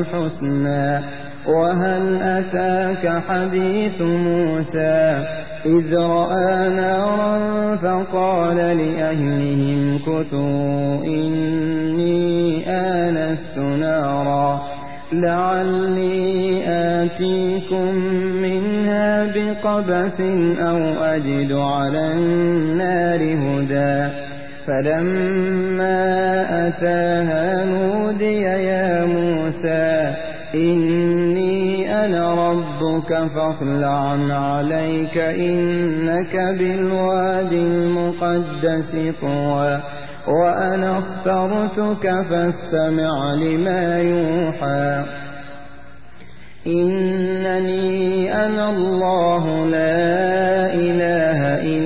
الحسنى. وهل أتاك حديث موسى؟ إذ رأى نارا فقال لأهلهم كتوا إني آنست نارا. لعلي آتيكم منها بقبس أو أجد على النار هدى. فلما أتاها نودي يا موسى إني أنا ربك فاخلع عليك إنك بالوادي المقدس طوى وأنا اخترتك فاستمع لما يوحى إنني أنا الله لا إله إلا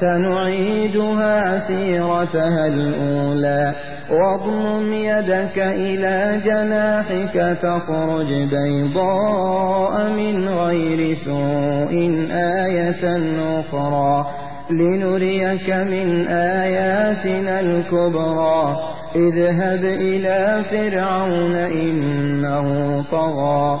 سنعيدها سيرتها الأولى. واضمم يدك إلى جناحك تخرج بيضاء من غير سوء آية أخرى. لنريك من آياتنا الكبرى. اذهب إلى فرعون إنه طغى.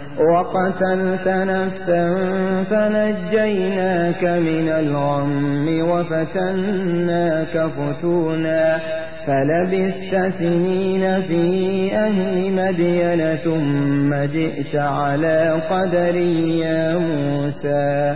وقتلت نفسا فنجيناك من الغم وفتناك فتونا فلبثت سنين في أهل مدين ثم جئت على قدر يا موسى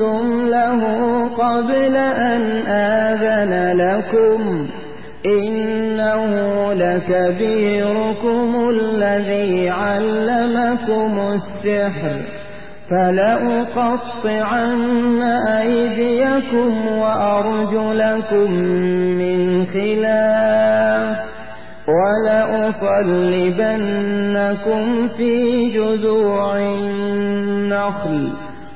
آمنتم له قبل أن آذن لكم إنه لكبيركم الذي علمكم السحر فلأقطعن أيديكم وأرجلكم من خلاف ولأصلبنكم في جذوع النخل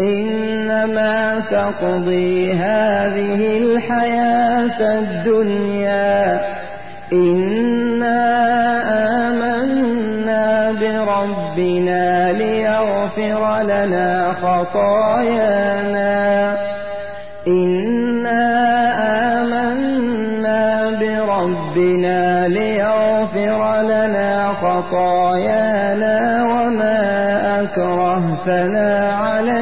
إنما تقضي هذه الحياة الدنيا. إنا آمنا بربنا ليغفر لنا خطايانا. إنا آمنا بربنا ليغفر لنا خطايانا وما أكرهتنا عليه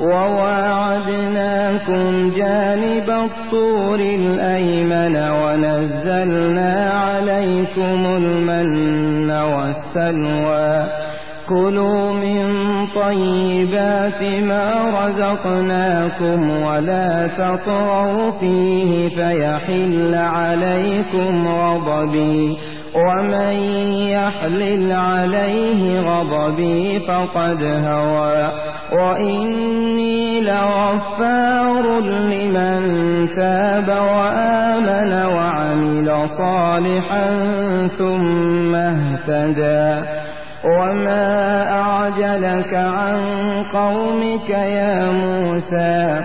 وواعدناكم جانب الطور الأيمن ونزلنا عليكم المن والسلوى. كلوا من طيبات ما رزقناكم ولا تطغوا فيه فيحل عليكم غضبي. ومن يحلل عليه غضبي فقد هوى. وإني لغفار لمن تاب وآمن وعمل صالحا ثم اهتدى. وما أعجلك عن قومك يا موسى؟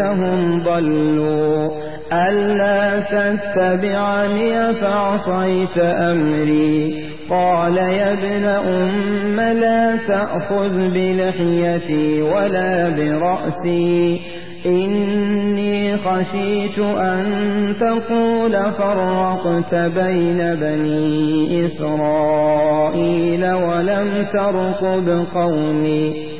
رأيتهم ضلوا. ألا تتبعني فعصيت أمري. قال يا ابن أم لا تأخذ بلحيتي ولا برأسي. إني خشيت أن تقول فرقت بين بني إسرائيل ولم ترقب قومي.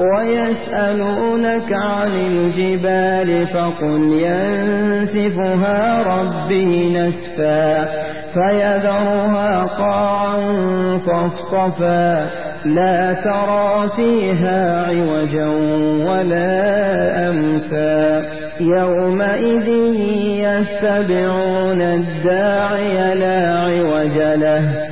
ويسألونك عن الجبال فقل ينسفها ربي نسفا فيذرها قاعا صفصفا لا ترى فيها عوجا ولا أمتا يومئذ يتبعون الداعي لا عوج له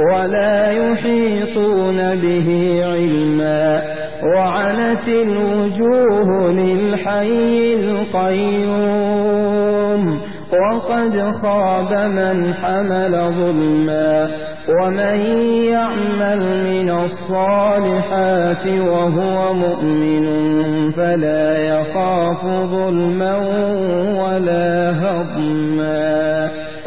ولا يحيطون به علما وعنت الوجوه للحي القيوم وقد خاب من حمل ظلما ومن يعمل من الصالحات وهو مؤمن فلا يخاف ظلما ولا هضما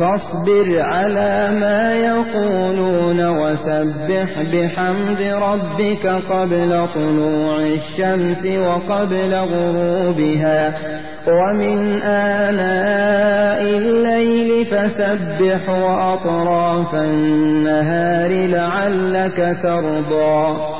فاصبر على ما يقولون وسبح بحمد ربك قبل طلوع الشمس وقبل غروبها. ومن آناء الليل فسبح وأطراف النهار لعلك ترضى.